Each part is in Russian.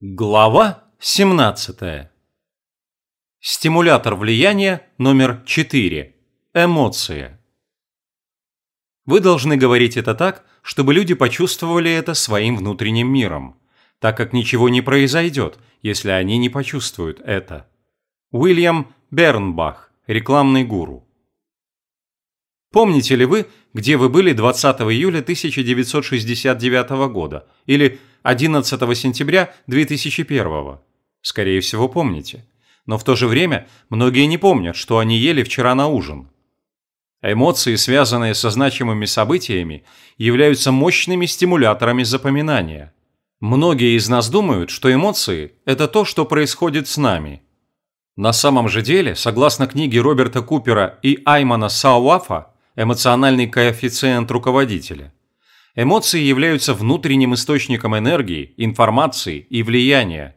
Глава 17. Стимулятор влияния номер 4. Эмоции. Вы должны говорить это так, чтобы люди почувствовали это своим внутренним миром, так как ничего не произойдет, если они не почувствуют это. Уильям Бернбах, рекламный гуру. Помните ли вы, где вы были 20 июля 1969 года или 11 сентября 2001? Скорее всего, помните. Но в то же время многие не помнят, что они ели вчера на ужин. Эмоции, связанные со значимыми событиями, являются мощными стимуляторами запоминания. Многие из нас думают, что эмоции – это то, что происходит с нами. На самом же деле, согласно книге Роберта Купера и Аймана Сауафа, эмоциональный коэффициент руководителя. Эмоции являются внутренним источником энергии, информации и влияния.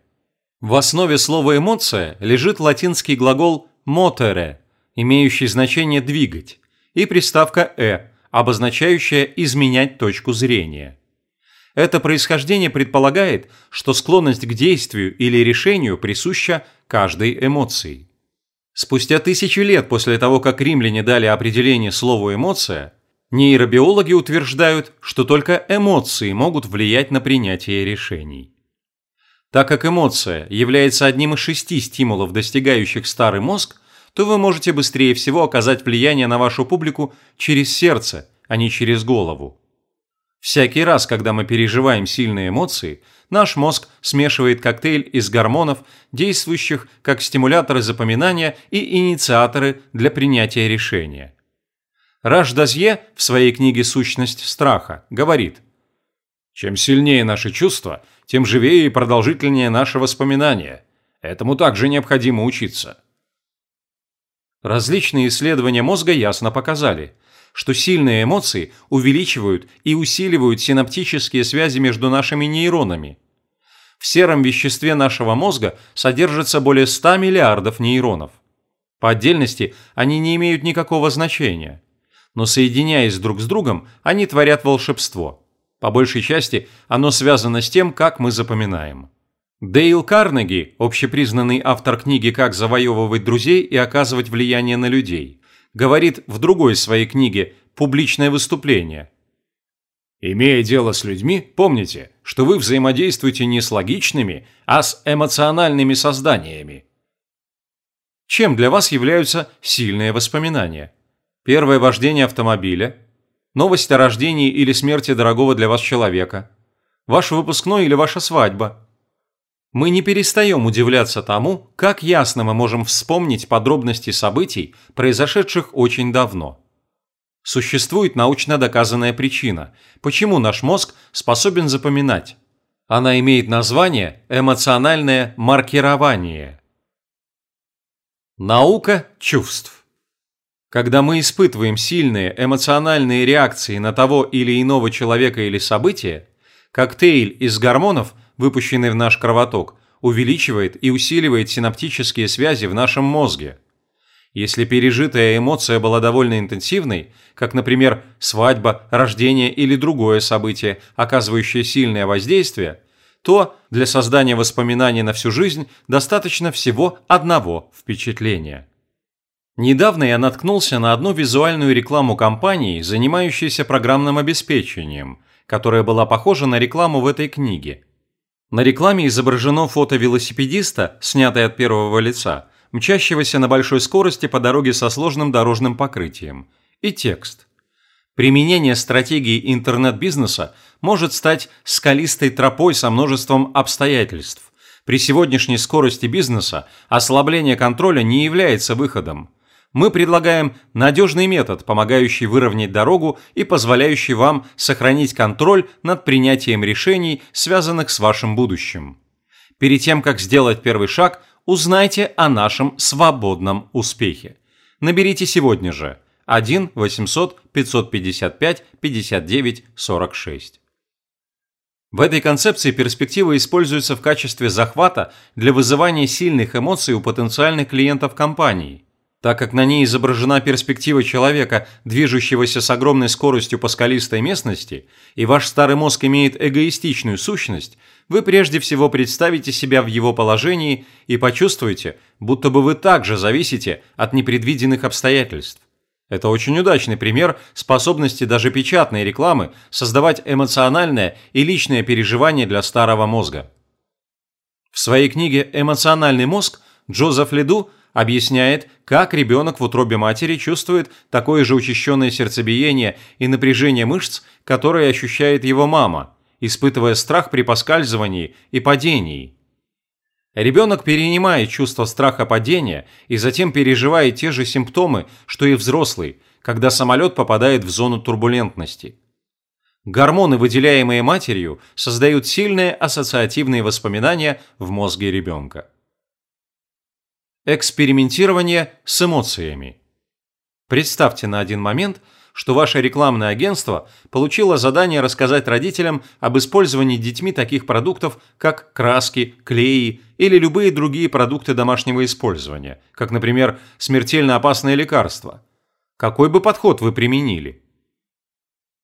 В основе слова «эмоция» лежит латинский глагол «motere», имеющий значение «двигать», и приставка «э», обозначающая «изменять точку зрения». Это происхождение предполагает, что склонность к действию или решению присуща каждой эмоции. Спустя тысячи лет после того, как римляне дали определение слову «эмоция», нейробиологи утверждают, что только эмоции могут влиять на принятие решений. Так как эмоция является одним из шести стимулов, достигающих старый мозг, то вы можете быстрее всего оказать влияние на вашу публику через сердце, а не через голову. Всякий раз, когда мы переживаем сильные эмоции, наш мозг смешивает коктейль из гормонов, действующих как стимуляторы запоминания и инициаторы для принятия решения. Раш Дазье в своей книге «Сущность страха» говорит «Чем сильнее наши чувства, тем живее и продолжительнее наше воспоминание. Этому также необходимо учиться». Различные исследования мозга ясно показали – что сильные эмоции увеличивают и усиливают синаптические связи между нашими нейронами. В сером веществе нашего мозга содержится более 100 миллиардов нейронов. По отдельности они не имеют никакого значения. Но соединяясь друг с другом, они творят волшебство. По большей части оно связано с тем, как мы запоминаем. Дейл Карнеги, общепризнанный автор книги «Как завоевывать друзей и оказывать влияние на людей», говорит в другой своей книге «Публичное выступление». Имея дело с людьми, помните, что вы взаимодействуете не с логичными, а с эмоциональными созданиями. Чем для вас являются сильные воспоминания? Первое вождение автомобиля, новость о рождении или смерти дорогого для вас человека, ваш выпускной или ваша свадьба – мы не перестаем удивляться тому, как ясно мы можем вспомнить подробности событий, произошедших очень давно. Существует научно доказанная причина, почему наш мозг способен запоминать. Она имеет название эмоциональное маркирование. Наука чувств. Когда мы испытываем сильные эмоциональные реакции на того или иного человека или события, коктейль из гормонов выпущенный в наш кровоток, увеличивает и усиливает синаптические связи в нашем мозге. Если пережитая эмоция была довольно интенсивной, как, например, свадьба, рождение или другое событие, оказывающее сильное воздействие, то для создания воспоминаний на всю жизнь достаточно всего одного впечатления. Недавно я наткнулся на одну визуальную рекламу компании, занимающейся программным обеспечением, которая была похожа на рекламу в этой книге – на рекламе изображено фото велосипедиста, снятое от первого лица, мчащегося на большой скорости по дороге со сложным дорожным покрытием. И текст. Применение стратегии интернет-бизнеса может стать скалистой тропой со множеством обстоятельств. При сегодняшней скорости бизнеса ослабление контроля не является выходом мы предлагаем надежный метод, помогающий выровнять дорогу и позволяющий вам сохранить контроль над принятием решений, связанных с вашим будущим. Перед тем, как сделать первый шаг, узнайте о нашем свободном успехе. Наберите сегодня же 1 800 555 59 46. В этой концепции перспектива используется в качестве захвата для вызывания сильных эмоций у потенциальных клиентов компании – Так как на ней изображена перспектива человека, движущегося с огромной скоростью по скалистой местности, и ваш старый мозг имеет эгоистичную сущность, вы прежде всего представите себя в его положении и почувствуете, будто бы вы также зависите от непредвиденных обстоятельств. Это очень удачный пример способности даже печатной рекламы создавать эмоциональное и личное переживание для старого мозга. В своей книге «Эмоциональный мозг» Джозеф Леду – объясняет, как ребенок в утробе матери чувствует такое же учащенное сердцебиение и напряжение мышц, которое ощущает его мама, испытывая страх при поскальзывании и падении. Ребенок перенимает чувство страха падения и затем переживает те же симптомы, что и взрослый, когда самолет попадает в зону турбулентности. Гормоны, выделяемые матерью, создают сильные ассоциативные воспоминания в мозге ребенка. Экспериментирование с эмоциями. Представьте на один момент, что ваше рекламное агентство получило задание рассказать родителям об использовании детьми таких продуктов, как краски, клеи или любые другие продукты домашнего использования, как, например, смертельно опасные лекарства. Какой бы подход вы применили?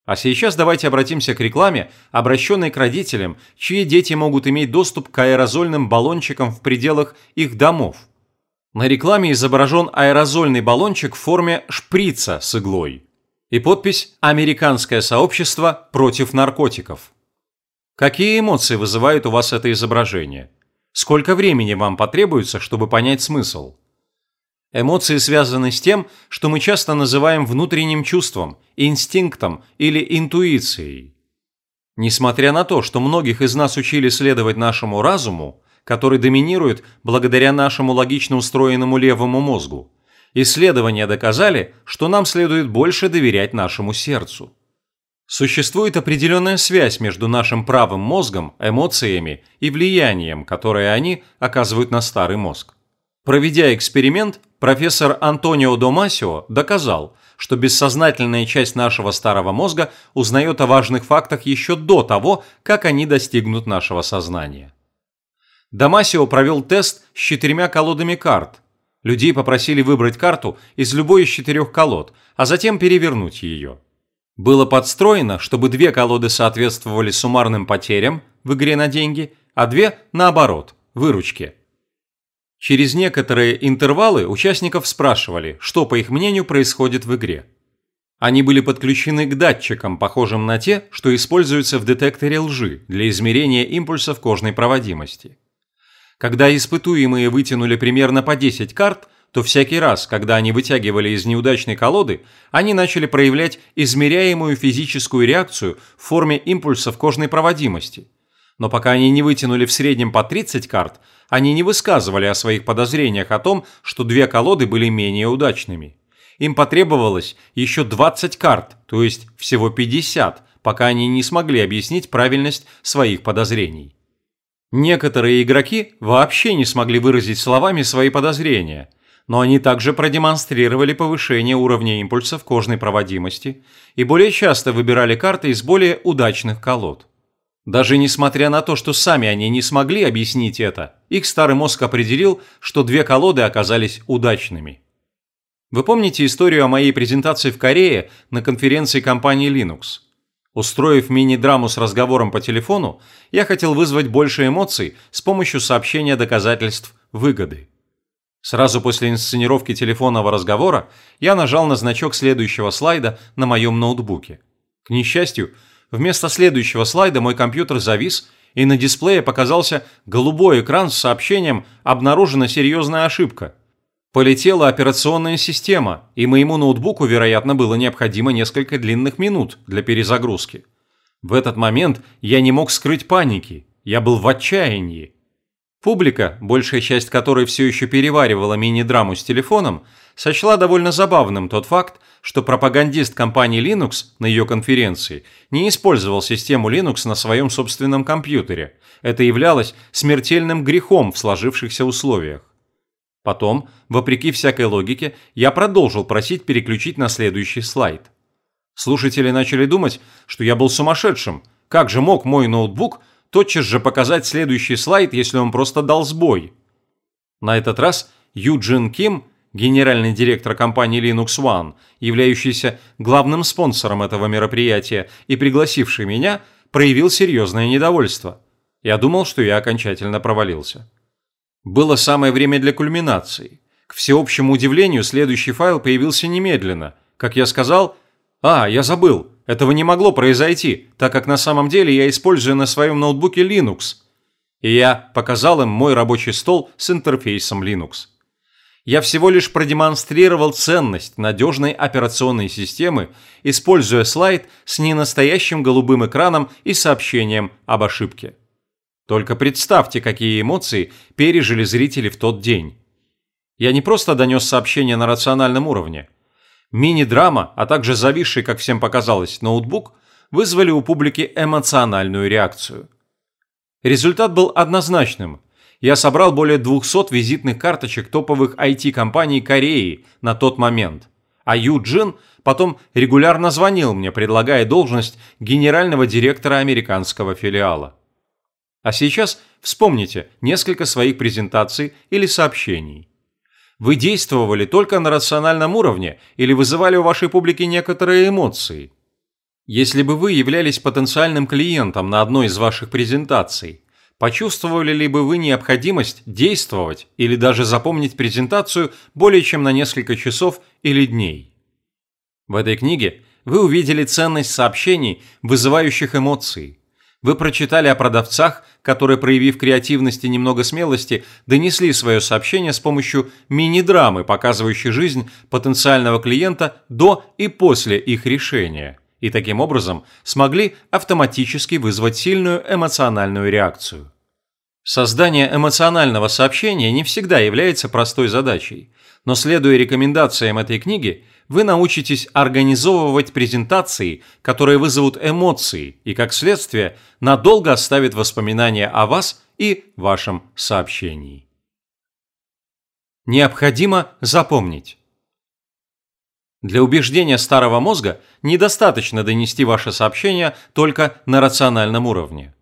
А сейчас давайте обратимся к рекламе, обращенной к родителям, чьи дети могут иметь доступ к аэрозольным баллончикам в пределах их домов. На рекламе изображен аэрозольный баллончик в форме шприца с иглой. И подпись «Американское сообщество против наркотиков». Какие эмоции вызывает у вас это изображение? Сколько времени вам потребуется, чтобы понять смысл? Эмоции связаны с тем, что мы часто называем внутренним чувством, инстинктом или интуицией. Несмотря на то, что многих из нас учили следовать нашему разуму, который доминирует благодаря нашему логично устроенному левому мозгу. Исследования доказали, что нам следует больше доверять нашему сердцу. Существует определенная связь между нашим правым мозгом, эмоциями и влиянием, которое они оказывают на старый мозг. Проведя эксперимент, профессор Антонио Домасио доказал, что бессознательная часть нашего старого мозга узнает о важных фактах еще до того, как они достигнут нашего сознания. Дамасио провел тест с четырьмя колодами карт. Людей попросили выбрать карту из любой из четырех колод, а затем перевернуть ее. Было подстроено, чтобы две колоды соответствовали суммарным потерям в игре на деньги, а две, наоборот, выручке. Через некоторые интервалы участников спрашивали, что, по их мнению, происходит в игре. Они были подключены к датчикам, похожим на те, что используются в детекторе лжи для измерения импульсов кожной проводимости. Когда испытуемые вытянули примерно по 10 карт, то всякий раз, когда они вытягивали из неудачной колоды, они начали проявлять измеряемую физическую реакцию в форме импульсов кожной проводимости. Но пока они не вытянули в среднем по 30 карт, они не высказывали о своих подозрениях о том, что две колоды были менее удачными. Им потребовалось еще 20 карт, то есть всего 50, пока они не смогли объяснить правильность своих подозрений. Некоторые игроки вообще не смогли выразить словами свои подозрения, но они также продемонстрировали повышение уровня импульсов кожной проводимости и более часто выбирали карты из более удачных колод. Даже несмотря на то, что сами они не смогли объяснить это, их старый мозг определил, что две колоды оказались удачными. Вы помните историю о моей презентации в Корее на конференции компании Linux – Устроив мини-драму с разговором по телефону, я хотел вызвать больше эмоций с помощью сообщения доказательств выгоды. Сразу после инсценировки телефонного разговора я нажал на значок следующего слайда на моем ноутбуке. К несчастью, вместо следующего слайда мой компьютер завис, и на дисплее показался голубой экран с сообщением «Обнаружена серьезная ошибка». Полетела операционная система, и моему ноутбуку, вероятно, было необходимо несколько длинных минут для перезагрузки. В этот момент я не мог скрыть паники, я был в отчаянии. Публика, большая часть которой все еще переваривала мини-драму с телефоном, сочла довольно забавным тот факт, что пропагандист компании Linux на ее конференции не использовал систему Linux на своем собственном компьютере. Это являлось смертельным грехом в сложившихся условиях. Потом, вопреки всякой логике, я продолжил просить переключить на следующий слайд. Слушатели начали думать, что я был сумасшедшим. Как же мог мой ноутбук тотчас же показать следующий слайд, если он просто дал сбой? На этот раз Юджин Ким, генеральный директор компании Linux One, являющийся главным спонсором этого мероприятия и пригласивший меня, проявил серьезное недовольство. Я думал, что я окончательно провалился. Было самое время для кульминации. К всеобщему удивлению, следующий файл появился немедленно. Как я сказал, «А, я забыл, этого не могло произойти, так как на самом деле я использую на своем ноутбуке Linux». И я показал им мой рабочий стол с интерфейсом Linux. Я всего лишь продемонстрировал ценность надежной операционной системы, используя слайд с ненастоящим голубым экраном и сообщением об ошибке. Только представьте, какие эмоции пережили зрители в тот день. Я не просто донес сообщение на рациональном уровне. Мини-драма, а также зависший, как всем показалось, ноутбук вызвали у публики эмоциональную реакцию. Результат был однозначным. Я собрал более 200 визитных карточек топовых IT-компаний Кореи на тот момент. А Ю Джин потом регулярно звонил мне, предлагая должность генерального директора американского филиала. А сейчас вспомните несколько своих презентаций или сообщений. Вы действовали только на рациональном уровне или вызывали у вашей публики некоторые эмоции? Если бы вы являлись потенциальным клиентом на одной из ваших презентаций, почувствовали ли бы вы необходимость действовать или даже запомнить презентацию более чем на несколько часов или дней? В этой книге вы увидели ценность сообщений, вызывающих эмоции, вы прочитали о продавцах, которые, проявив креативность и немного смелости, донесли свое сообщение с помощью мини-драмы, показывающей жизнь потенциального клиента до и после их решения, и таким образом смогли автоматически вызвать сильную эмоциональную реакцию. Создание эмоционального сообщения не всегда является простой задачей, но следуя рекомендациям этой книги, вы научитесь организовывать презентации, которые вызовут эмоции и, как следствие, надолго оставят воспоминания о вас и вашем сообщении. Необходимо запомнить. Для убеждения старого мозга недостаточно донести ваше сообщение только на рациональном уровне.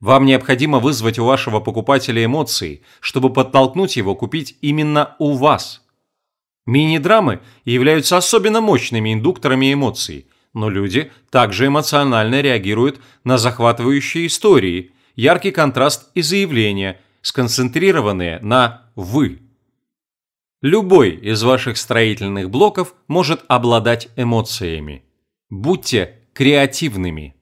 Вам необходимо вызвать у вашего покупателя эмоции, чтобы подтолкнуть его купить именно у вас – Мини-драмы являются особенно мощными индукторами эмоций, но люди также эмоционально реагируют на захватывающие истории, яркий контраст и заявления, сконцентрированные на «вы». Любой из ваших строительных блоков может обладать эмоциями. Будьте креативными.